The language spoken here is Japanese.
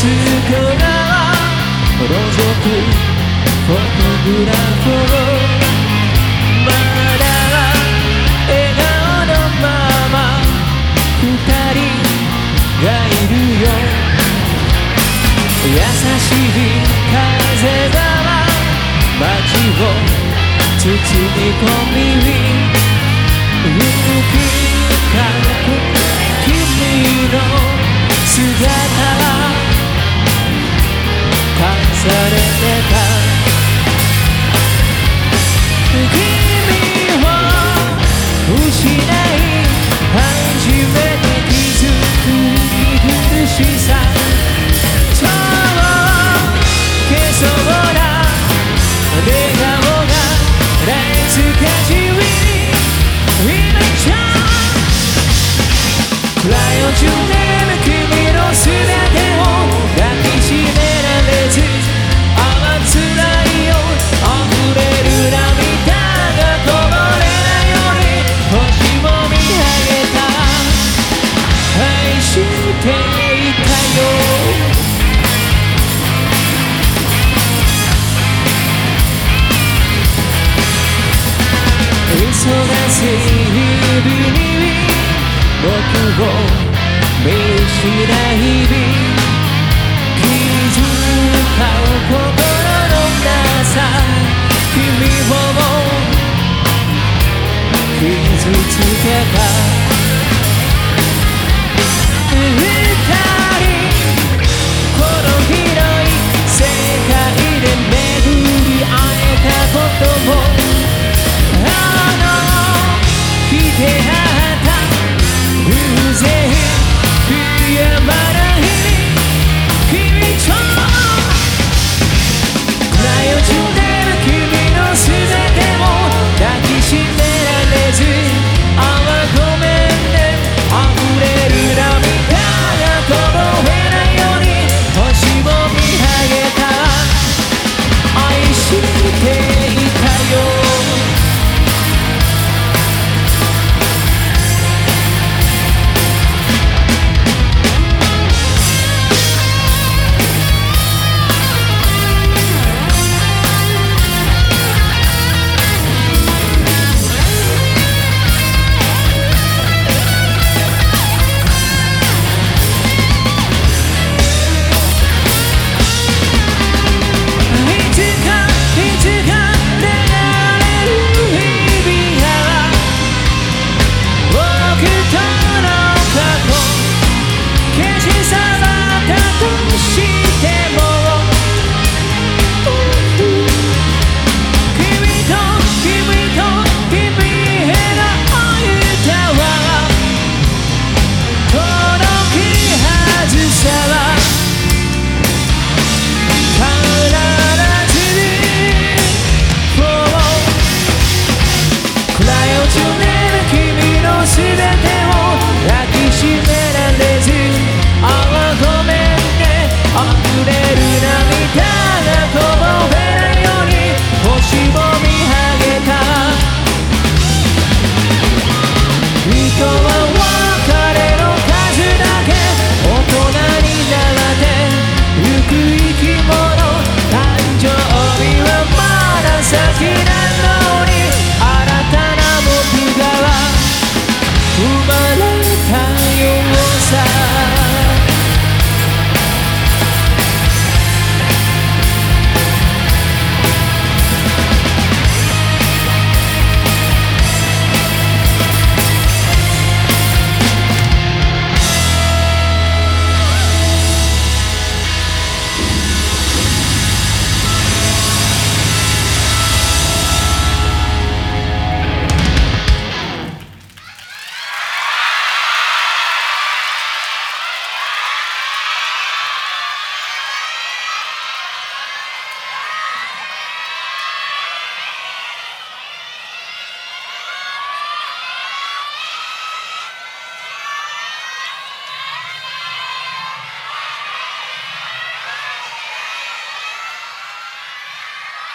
スから覗くフォトグラフォーまだ笑顔のまま二人がいるよ優しい風が街を包み込み初めて気づく苦しさ。そう消そうな笑顔が。ライスかじり今じゃ Fly on your name 君のすれしいに僕を見失い日々。気づかう心のなさ。君を傷つけた。全て